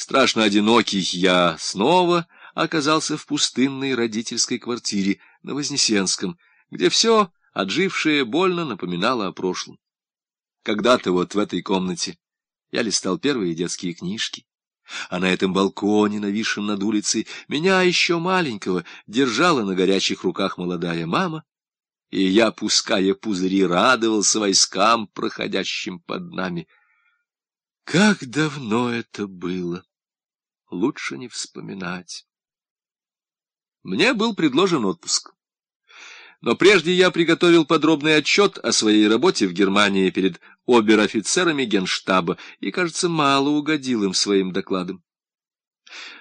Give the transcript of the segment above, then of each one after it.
Страшно одинокий я снова оказался в пустынной родительской квартире на Вознесенском, где все, отжившее, больно напоминало о прошлом. Когда-то вот в этой комнате я листал первые детские книжки, а на этом балконе, нависшем над улицей, меня еще маленького держала на горячих руках молодая мама, и я, пуская пузыри, радовался войскам, проходящим под нами. Как давно это было! Лучше не вспоминать. Мне был предложен отпуск. Но прежде я приготовил подробный отчет о своей работе в Германии перед обер-офицерами генштаба и, кажется, мало угодил им своим докладом.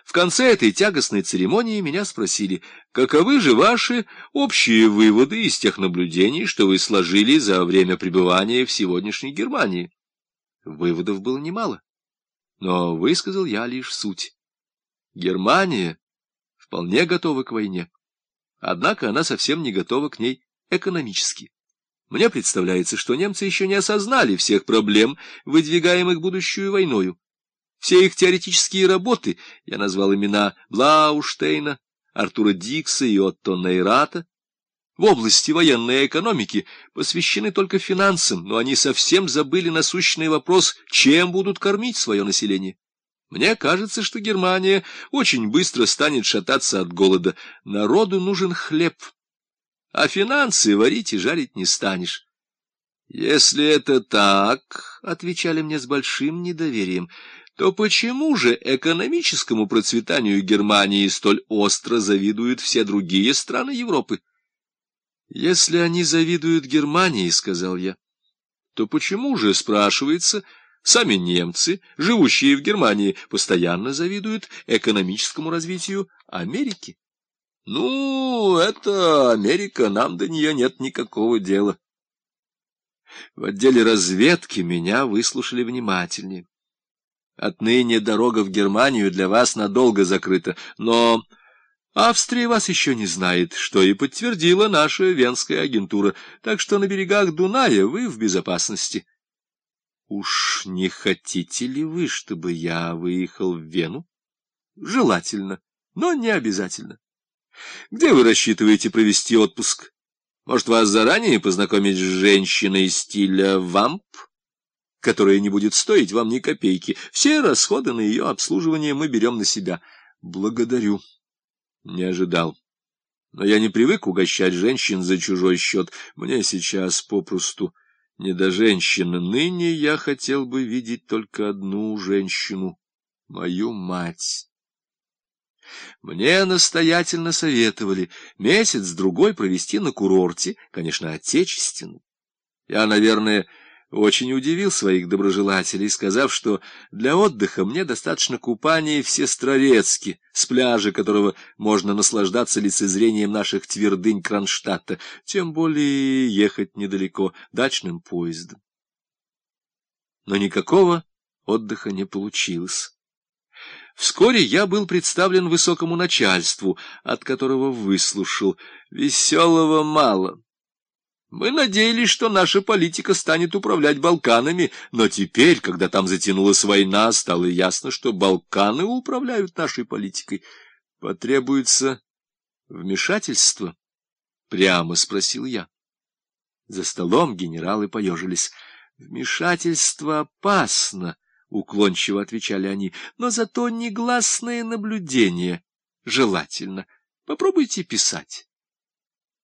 В конце этой тягостной церемонии меня спросили, каковы же ваши общие выводы из тех наблюдений, что вы сложили за время пребывания в сегодняшней Германии. Выводов было немало, но высказал я лишь суть. Германия вполне готова к войне, однако она совсем не готова к ней экономически. Мне представляется, что немцы еще не осознали всех проблем, выдвигаемых будущую войною. Все их теоретические работы, я назвал имена Блауштейна, Артура Дикса и Отто Нейрата, в области военной экономики посвящены только финансам, но они совсем забыли насущный вопрос, чем будут кормить свое население. Мне кажется, что Германия очень быстро станет шататься от голода. Народу нужен хлеб, а финансы варить и жарить не станешь. Если это так, — отвечали мне с большим недоверием, — то почему же экономическому процветанию Германии столь остро завидуют все другие страны Европы? Если они завидуют Германии, — сказал я, — то почему же, спрашивается, сами немцы, живущие в Германии, постоянно завидуют экономическому развитию Америки? Ну, это Америка, нам до нее нет никакого дела. В отделе разведки меня выслушали внимательнее. Отныне дорога в Германию для вас надолго закрыта, но... Австрия вас еще не знает, что и подтвердила наша венская агентура, так что на берегах Дуная вы в безопасности. Уж не хотите ли вы, чтобы я выехал в Вену? Желательно, но не обязательно. Где вы рассчитываете провести отпуск? Может, вас заранее познакомить с женщиной стиля вамп, которая не будет стоить вам ни копейки? Все расходы на ее обслуживание мы берем на себя. Благодарю. Не ожидал. Но я не привык угощать женщин за чужой счет. Мне сейчас попросту не до женщины. Ныне я хотел бы видеть только одну женщину — мою мать. Мне настоятельно советовали месяц-другой провести на курорте, конечно, отечественном. Я, наверное, очень удивил своих доброжелателей, сказав, что для отдыха мне достаточно купания в Сестрорецке, с пляжа которого можно наслаждаться лицезрением наших твердынь Кронштадта, тем более ехать недалеко дачным поездом. Но никакого отдыха не получилось. Вскоре я был представлен высокому начальству, от которого выслушал. Веселого мало. Мы надеялись, что наша политика станет управлять Балканами, но теперь, когда там затянулась война, стало ясно, что Балканы управляют нашей политикой. Потребуется вмешательство? Прямо спросил я. За столом генералы поежились. Вмешательство опасно, уклончиво отвечали они, но зато негласное наблюдение желательно. Попробуйте писать.